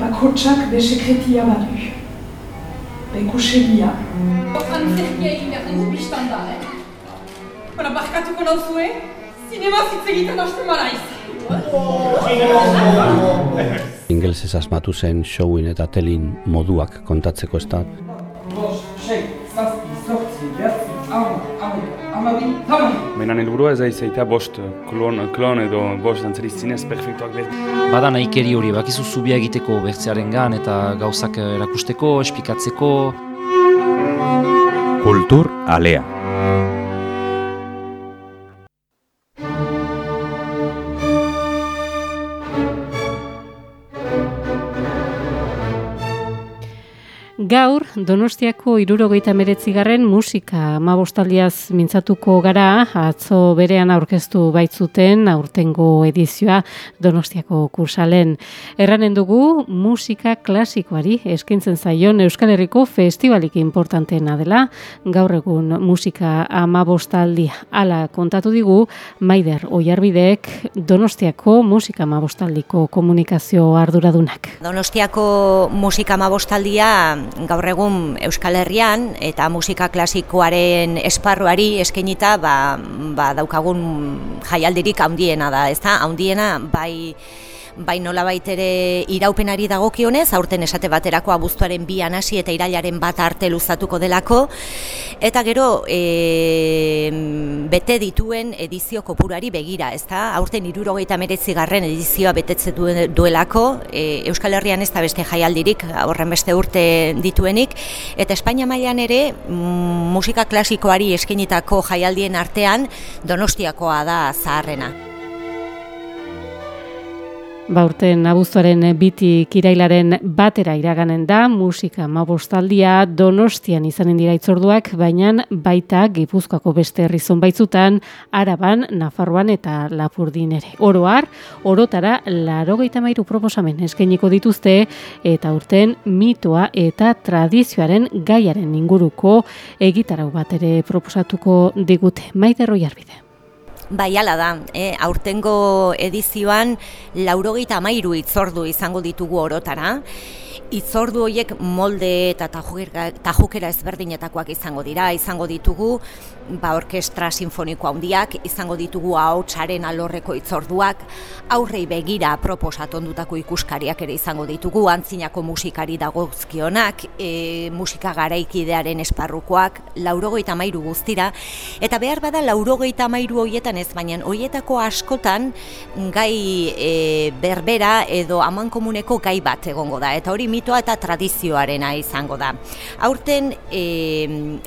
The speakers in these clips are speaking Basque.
bakotsak be sekretia badu. Beko segia. Antzerkia egin behar dugu biztan da, eh? Bara, barkatuko nauzue, zinema zitzegiten hastu maraiz. Ingelsez asmatu zen showin eta telin moduak kontatzeko ez da. Hamar, hamabi. Menan helburua ez aizaita bost klon, klon edo bost dantzari zinez perfektuak behar. Bada nahikeri hori, bakizu zubia egiteko bertzearen gan eta gauzak erakusteko, espikatzeko. Kultur alea. Gaur, Donostiako irurogeita meretzigarren musika amabostaldiaz mintzatuko gara, atzo berean aurkeztu baitzuten aurtengo edizioa Donostiako kursalen. Erranen dugu musika klasikoari eskintzen zaion Euskal Herriko festivalik importanteena dela, gaur egun musika amabostaldia. Hala kontatu digu, Maider Oiarbidek Donostiako musika amabostaldiko komunikazio arduradunak. Donostiako musika amabostaldia gaur egun Euskal Herrian eta musika klasikoaren esparruari eskenita ba, ba daukagun jaialdirik handiena da, ezta? Handiena bai bai nolabait ere iraupenari dagokionez, aurten esate baterako abuztuaren bi hasi eta irailaren bat arte luzatuko delako, eta gero e, bete dituen edizio kopuruari begira, ezta? Aurten irurogeita meretzi garren edizioa betetze duelako, e, Euskal Herrian ez da beste jaialdirik, horren beste urte dituenik, eta Espainia mailan ere mm, musika klasikoari eskenitako jaialdien artean donostiakoa da zaharrena. Baurten abuztuaren biti kirailaren batera iraganen da, musika mabostaldia donostian izanen dira itzorduak, baina baita gipuzkoako beste herrizon baitzutan, araban, nafarroan eta lapurdin ere. Oroar, orotara, laro mairu proposamen eskeniko dituzte, eta urten mitoa eta tradizioaren gaiaren inguruko egitarau bat ere proposatuko digute. Maite roiarbide. Bai, ala da, e, aurtengo edizioan laurogeita amairu itzordu izango ditugu orotara, Itzordu horiek molde eta tajukera ezberdinetakoak izango dira, izango ditugu ba, orkestra sinfoniko handiak, izango ditugu ahotsaren alorreko itzorduak, aurrei begira proposatondutako ikuskariak ere izango ditugu, antzinako musikari dagozkionak, e, musika garaikidearen esparrukoak, laurogeita mairu guztira, eta behar bada laurogeita mairu horietan ez, baina horietako askotan gai e, berbera edo aman komuneko gai bat egongo da, eta hori mitoa eta tradizioarena izango da. Aurten e,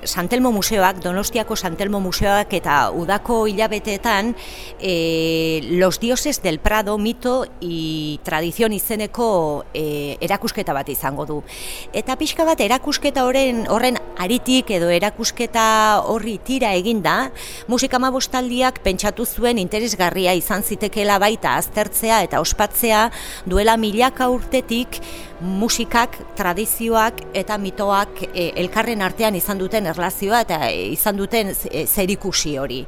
Santelmo Museoak, Donostiako Santelmo Museoak eta udako hilabeteetan e, Los Dioses del Prado mito i tradizion izeneko e, erakusketa bat izango du. Eta pixka bat erakusketa horren horren aritik edo erakusketa horri tira eginda, musika mabostaldiak pentsatu zuen interesgarria izan zitekela baita aztertzea eta ospatzea duela milaka urtetik musikak, tradizioak eta mitoak e, elkarren artean izan duten erlazioa eta e, izan duten e, zerikusi hori.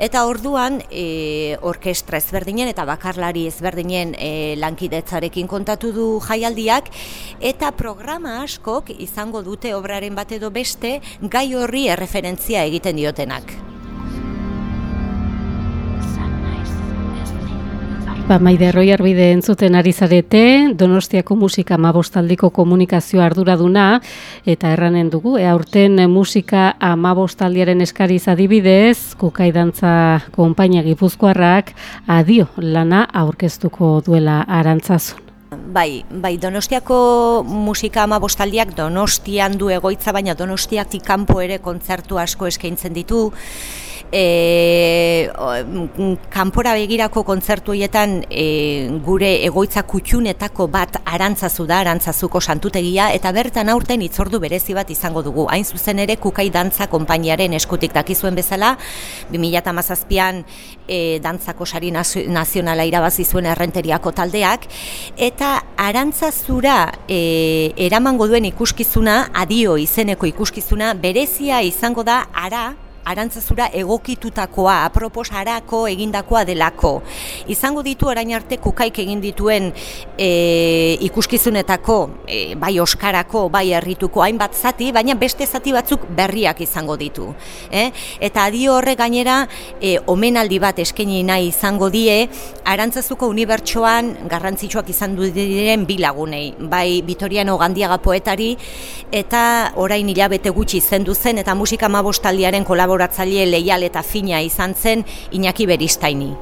Eta orduan e, orkestra ezberdinen eta bakarlari ezberdinen e, lankidetzarekin kontatu du jaialdiak eta programa askok izango dute obraren bat edo beste gai horri erreferentzia egiten diotenak. Ba, maide erroi arbide entzuten ari zarete, Donostiako musika amabostaldiko komunikazio arduraduna, eta erranen dugu, e, aurten musika amabostaldiaren eskariz adibidez, kukaidantza konpainia gipuzkoarrak, adio lana aurkeztuko duela arantzazun. Bai, bai, Donostiako musika ama bostaldiak Donostian du egoitza, baina Donostiak kanpo ere kontzertu asko eskaintzen ditu e, kanpora begirako kontzertu hietan e, gure egoitza kutxunetako bat arantzazu da, arantzazuko santutegia, eta bertan aurten itzordu berezi bat izango dugu. Hain zuzen ere, kukai dantza konpainiaren eskutik dakizuen bezala, 2008an e, dantzako sari nazionala irabazi zuen errenteriako taldeak, eta arantzazura e, eramango duen ikuskizuna, adio izeneko ikuskizuna, berezia izango da ara arantzazura egokitutakoa, aproposarako egindakoa delako. Izango ditu orain arte kukaik egin dituen e, ikuskizunetako, e, bai oskarako, bai herrituko hainbat zati, baina beste zati batzuk berriak izango ditu. Eh? Eta adio horre gainera, e, omenaldi bat eskaini nahi izango die, arantzazuko unibertsoan garrantzitsuak izan du diren bi lagunei, bai Vitoriano Gandiaga poetari, eta orain hilabete gutxi zendu zen, eta musika mabostaldiaren kolaboratzaile leial eta fina izan zen Iñaki Beristaini.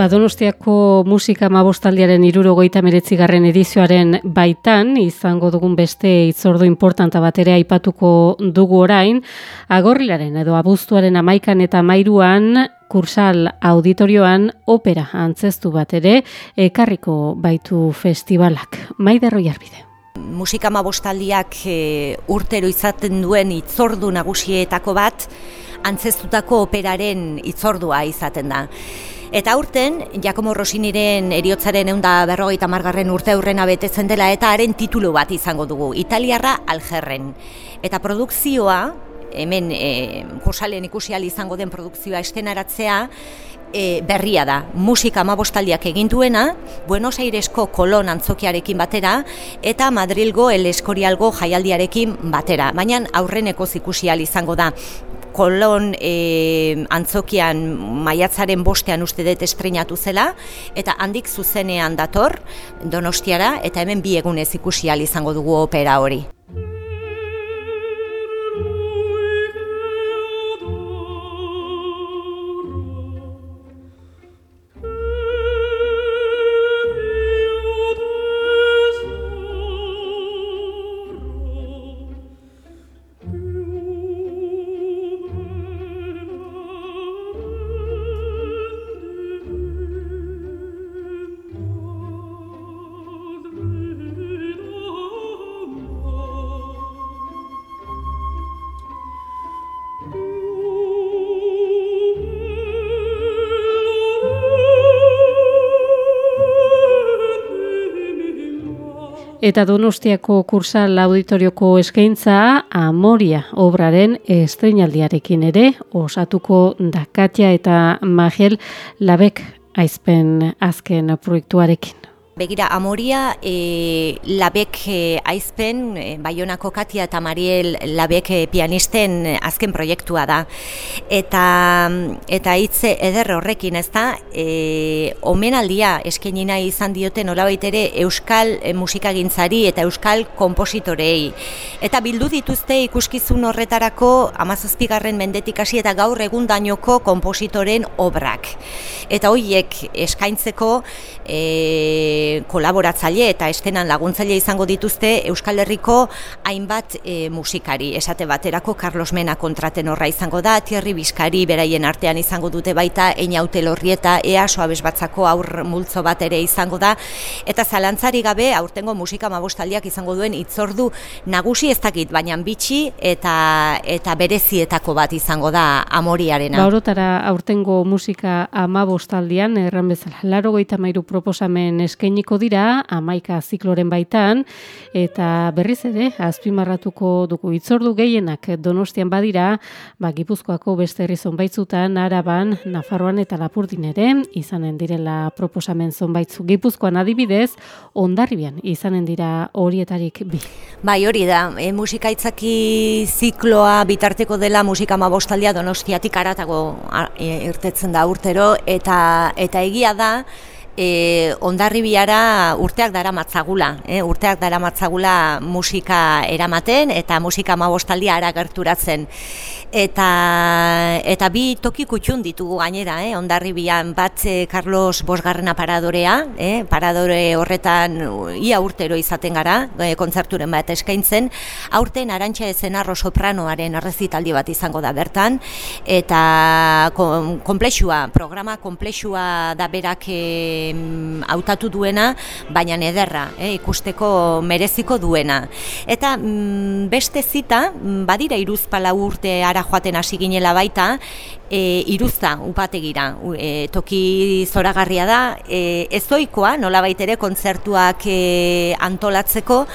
Badonostiako musika mabostaldiaren irurogoita meretzigarren edizioaren baitan, izango dugun beste itzordo importanta bat ere aipatuko dugu orain, agorrilaren edo abuztuaren amaikan eta mairuan, kursal auditorioan opera antzestu bat ere, ekarriko baitu festivalak. Maiderroi arbide. Musika mabostaldiak e, urtero izaten duen itzordu nagusietako bat, antzestutako operaren itzordua izaten da. Eta urten, Giacomo Rossiniren eriotzaren eunda berrogeita margarren urte aurrena betetzen dela eta haren titulu bat izango dugu, Italiarra aljerren. Eta produkzioa, hemen e, kursalen ikusial izango den produkzioa estenaratzea, e, berria da. Musika amabostaldiak egin duena, Buenos Airesko kolon antzokiarekin batera, eta Madrilgo el Eskorialgo jaialdiarekin batera. Baina aurreneko zikusial izango da kolon e, antzokian maiatzaren bostean uste dut estrenatu zela, eta handik zuzenean dator donostiara, eta hemen bi egunez ikusi izango dugu opera hori. Eta Donostiako kursal auditorioko eskaintza Amoria obraren estreinaldiarekin ere osatuko Dakatia eta Magel Labek aizpen azken proiektuarekin. Begira, Amoria, e, labek e, aizpen, e, Baionako Katia eta Mariel labek e, pianisten azken proiektua da. Eta, eta hitze eder horrekin, ez da, e, omenaldia eskenina izan dioten olabait ere Euskal musikagintzari eta Euskal kompositorei. Eta bildu dituzte ikuskizun horretarako amazazpigarren mendetik hasi eta gaur egun dainoko kompositoren obrak. Eta horiek eskaintzeko e, kolaboratzaile eta estenan laguntzaile izango dituzte Euskal Herriko hainbat e, musikari. Esate baterako Carlos Mena kontraten horra izango da, Thierry Bizkari beraien artean izango dute baita, Einaute Lorrieta, Ea Soabes batzako aur multzo bat ere izango da. Eta zalantzari gabe, aurtengo musika mabostaldiak izango duen itzordu nagusi ez dakit, baina bitxi eta eta berezietako bat izango da amoriarena. Baurotara aurtengo musika amabostaldian, erran bezala, laro goita mairu proposamen eskaini eskainiko dira amaika zikloren baitan, eta berriz ere, azpimarratuko dugu. Itzordu gehienak donostian badira, ba, gipuzkoako beste herri zonbaitzutan, araban, nafarroan eta lapurdin ere, izanen direla proposamen zonbaitzu gipuzkoan adibidez, ondarribian izanen dira horietarik bi. Bai, hori da, e, musikaitzaki zikloa bitarteko dela musika mabostaldia donostiatik aratago e, irtetzen da urtero, eta, eta egia da, e, ondarribiara urteak dara matzagula, e, urteak dara matzagula musika eramaten eta musika mabostaldia ara gerturatzen. Eta, eta bi toki kutxun ditugu gainera, eh? ondarribian bat Carlos Bosgarrena paradorea, eh? paradore horretan ia urtero izaten gara, e, kontzerturen bat eskaintzen, aurten arantxa ezen arro sopranoaren arrezitaldi bat izango da bertan, eta komplexua, programa komplexua da berak hautatu duena, baina ederra, eh, ikusteko mereziko duena. Eta mm, beste zita, mm, badira iruzpala urte ara Iruztara joaten hasi ginela baita, e, iruzta upategira, e, toki zoragarria da, e, ezoikoa, nola ere kontzertuak e, antolatzeko,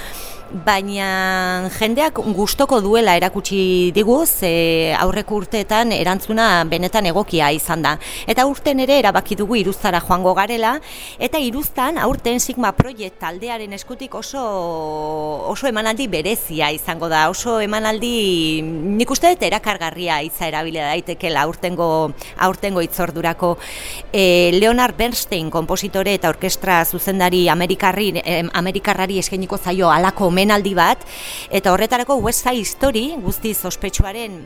baina jendeak gustoko duela erakutsi digu, ze aurreko urteetan erantzuna benetan egokia izan da. Eta urten ere erabaki dugu iruztara joango garela, eta iruztan aurten Sigma Project taldearen eskutik oso oso emanaldi berezia izango da, oso emanaldi nik uste dut erakargarria itza erabile daitekela aurtengo aurtengo itzordurako e, Leonard Bernstein konpositore eta orkestra zuzendari Amerikarri, Amerikarrari eskainiko zaio alako omenaldi bat eta horretarako West Side Story guztiz ospetsuaren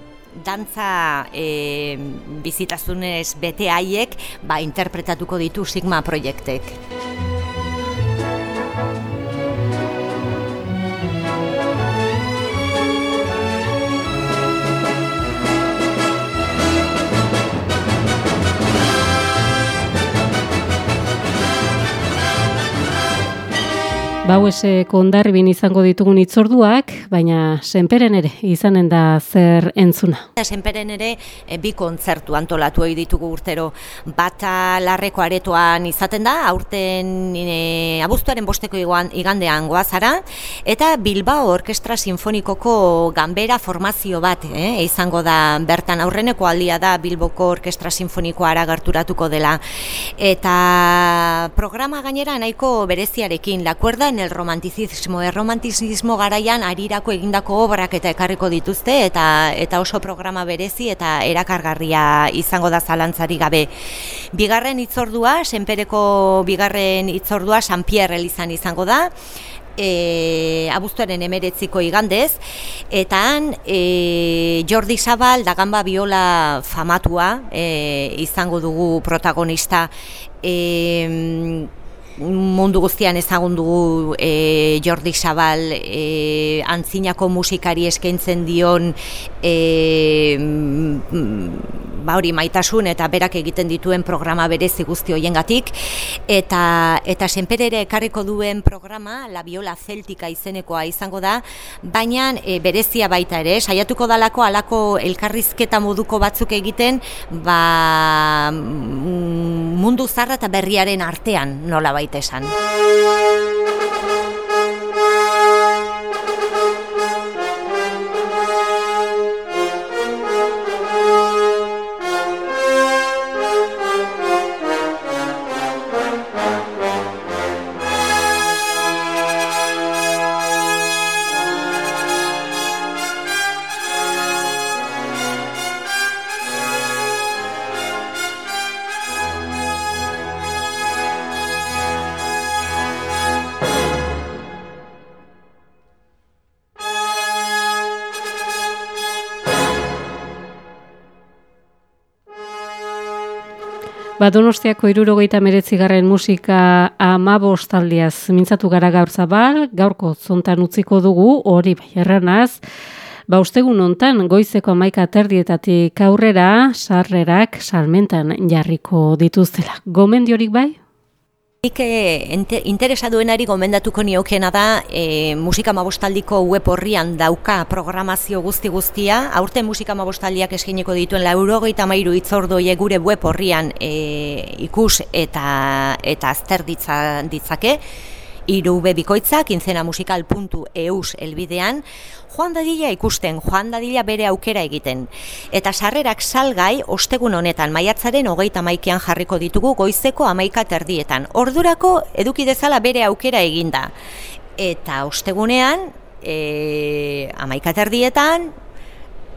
dantza e, bizitazunez bete haiek ba, interpretatuko ditu Sigma Proiektek. Bauesek ondarribin izango ditugun itzorduak, baina senperen ere izanen da zer entzuna. Senperen ere e, bi kontzertu antolatu ditugu urtero. Bata larreko aretoan izaten da, aurten e, abuztuaren bosteko iguan, igandean goazara, eta Bilbao Orkestra Sinfonikoko ganbera formazio bat eh, izango da bertan aurreneko aldia da Bilboko Orkestra Sinfonikoa aragarturatuko dela. Eta programa gainera nahiko bereziarekin, la en el romanticismo, el romanticismo garaian arirako egindako obrak eta ekarriko dituzte eta eta oso programa berezi eta erakargarria izango da zalantzari gabe. Bigarren itzordua, senpereko bigarren itzordua San Pierre elizan izango da, e, abuztuaren emeretziko igandez, eta han e, Jordi Zabal Dagamba Biola famatua e, izango dugu protagonista. E, mundu guztian ezagun dugu e, Jordi Zabal e, antzinako musikari eskaintzen dion e, mm, ba hori maitasun eta berak egiten dituen programa berezi guzti hoiengatik eta eta senperere ekarriko duen programa La Viola Celtica izenekoa izango da baina e, berezia baita ere saiatuko dalako alako elkarrizketa moduko batzuk egiten ba mm, mundu zarra eta berriaren artean nola baita gaitezen. Ba, Donostiako irurogeita meretzigarren musika amabostaldiaz mintzatu gara gaur zabal, gaurko zontan utziko dugu, hori bai erranaz, ba, ustegun hontan goizeko amaika terdietatik aurrera, sarrerak salmentan jarriko dituztela. Gomendiorik bai? Nik eh, ente- interesa duenari gomendatuko niokena da e, musika mabostaldiko web horrian dauka programazio guzti guztia. Aurten musika mabostaldiak eskineko dituen laurogeita mairu itzordoie gure web horrian e, ikus eta eta azter ditza, ditzake. Iru bikoitza, quincenamusical.eus elbidean, joan dadila ikusten, joan dadila bere aukera egiten. Eta sarrerak salgai, ostegun honetan, maiatzaren hogeita maikean jarriko ditugu goizeko amaika terdietan. Ordurako eduki dezala bere aukera eginda. Eta ostegunean, e, amaika terdietan,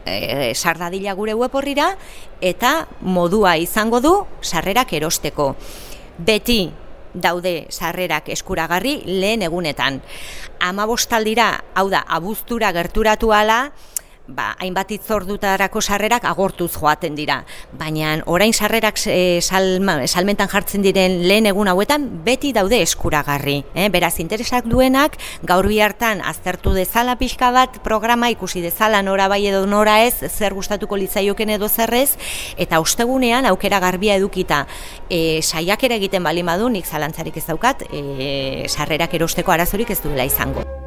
e, sardadila gure web horrira, eta modua izango du sarrerak erosteko. Beti daude sarrerak eskuragarri lehen egunetan. Amabostaldira, hau da, abuztura gerturatu ala, ba, hainbat itzordutarako sarrerak agortuz joaten dira. Baina orain sarrerak e, salma, salmentan jartzen diren lehen egun hauetan beti daude eskuragarri. Eh? Beraz, interesak duenak gaur bi hartan aztertu dezala pixka bat programa ikusi dezala nora bai edo nora ez, zer gustatuko litzaioken edo zerrez, eta ostegunean aukera garbia edukita e, saiakera egiten bali badu nik zalantzarik ez daukat, e, sarrerak erosteko arazorik ez duela izango.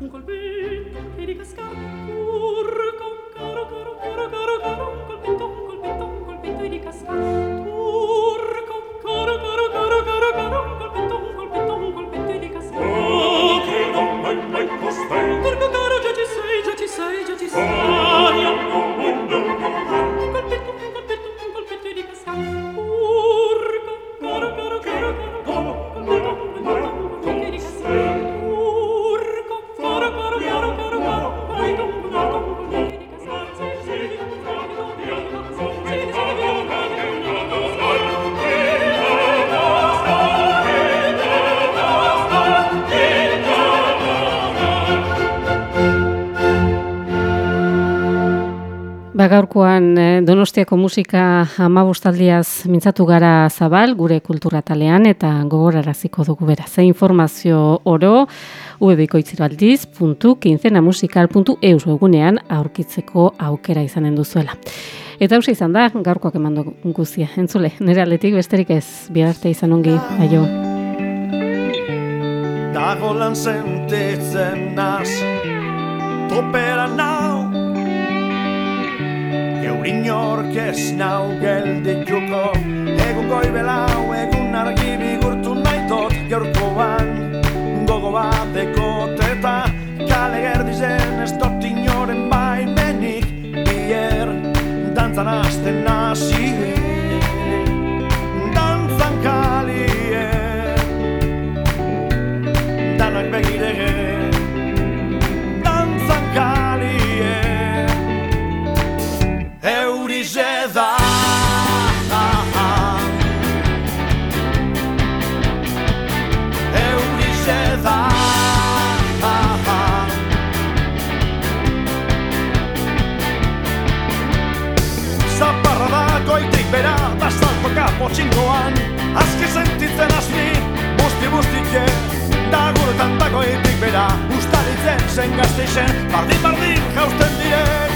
un col vento di cascar pur Bagaurkoan eh, Donostiako musika amabostaldiaz mintzatu gara zabal, gure kultura talean eta gogoraraziko dugu beraz. Informazio oro www.kinzenamusikal.eus egunean aurkitzeko aukera izanen duzuela. Eta hausia izan da, gaurkoak eman guzia. Entzule, nire aletik besterik ez, biarte izan ongi, aio. Dago lan zentetzen naz, topera nau Eur inork ez nau geldituko. Egun goi belau, egun argi bigurtu nahi dut Gaurkoan gogo bateko teta Kale gerdi zen ez dut inoren baimenik Bier. Dantzan asten hasi. Dantzan kali motxinkoan Azki sentitzen asmi, busti bustike Da guretan dagoetik bera, ustaritzen zen gazteixen Bardin-bardin jausten dire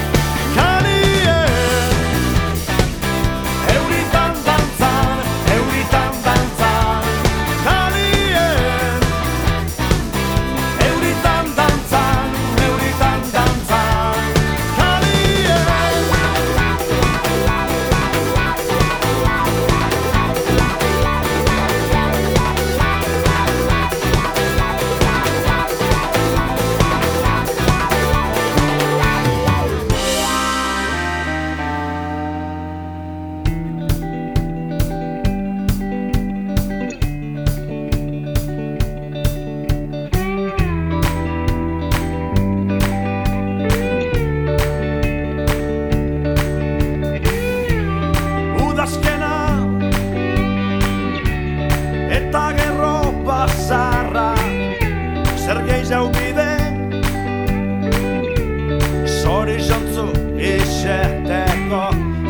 iseteko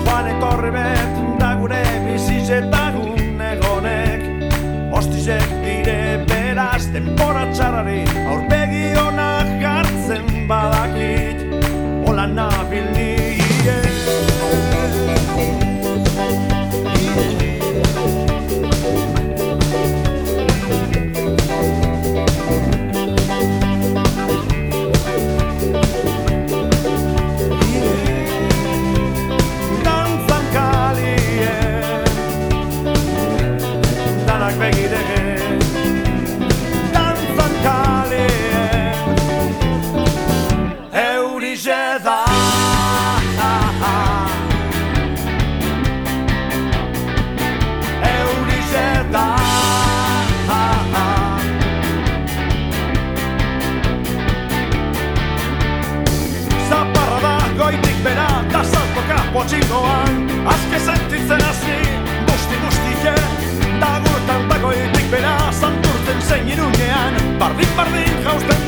Joan etorri bet da gure bizizetagun egonek. Ostizek dire beraz denbora txarrari aurpegi zein irunean Bardin bardin jausten